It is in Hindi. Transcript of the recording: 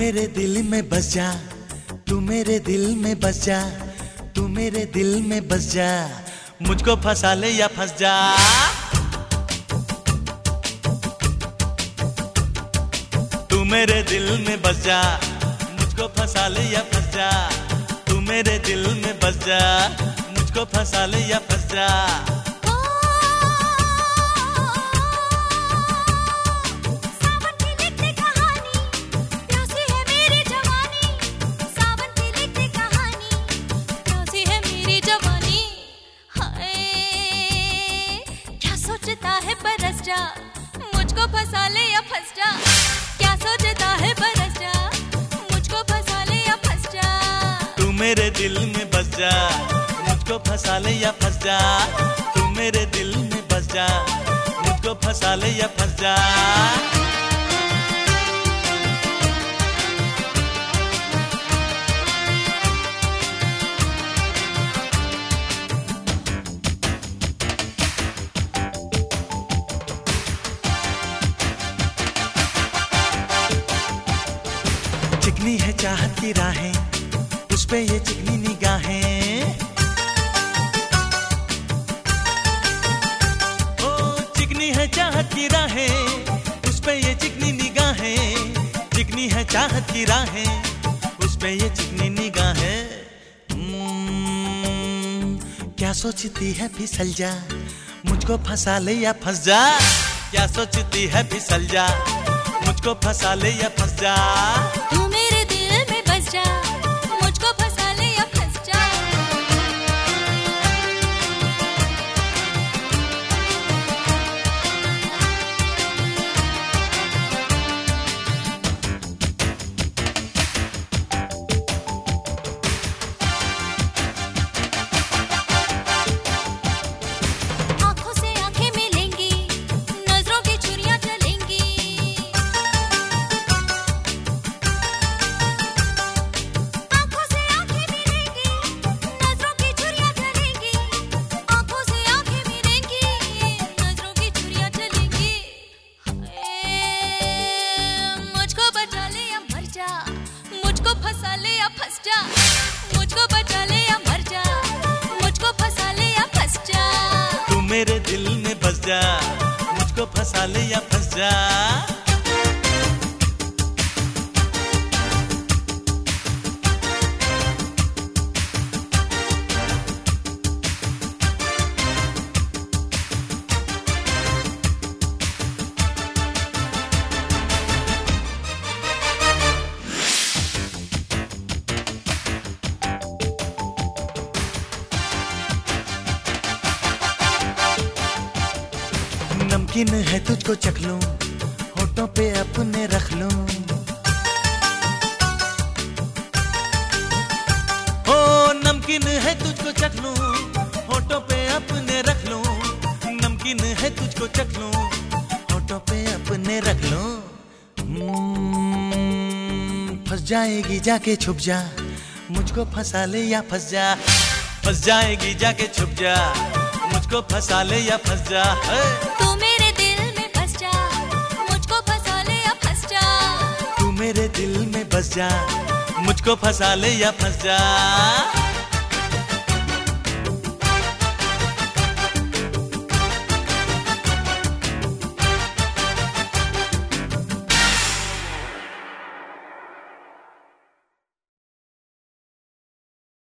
मेरे दिल में बस जा, तू मेरे दिल में बस जा, तू मेरे दिल में बस जा, मुझको फंसा ले या फंस जा। तू मेरे दिल में बस जा, मुझको फंसा ले या फंस जा, तू मेरे दिल में बस जा, मुझको फंसा ले या फंस जा। जा। मुझको फंसा ले या फंस जा। क्या सोचता है बरस जा। मुझको फंसा ले या फंस जा। तू मेरे दिल में बस जा। मुझको फंसा ले या फंस जा। तू मेरे दिल में बस जा। मुझको फंसा ले या फंस जा। चिकनी है चाहत की राहें उस पे ये चिकनी निगाहें। ओ चिकनी है चाहत की राहें उस पे ये चिकनी निगाहें। चिकनी है चाहत की राहें उस पे ये चिकनी निगाहें। हम्म, क्या सोचती है फिसल जा मुझको फंसा ले या फंस जा? क्या सोचती है फिसल जा मुझको फंसा ले या फंस जा? दिल में बस जा मुझको फंसा ले या फंस जा। नमकीन है तुझको चख लूँ होठों पे अपने रख लूँ। ओ नमकीन है तुझको चख लूँ होठों पे अपने रख लूँ। नमकीन है तुझको चख लूँ होठों पे अपने रख लूँ। हम्म, फंस जाएगी जाके छुप जा मुझको फंसा ले या फंस जा। फंस जाएगी जाके छुप जा मुझको फंसा ले या फंस जा। हे। बस जा मुझको फंसा ले या फंस जा।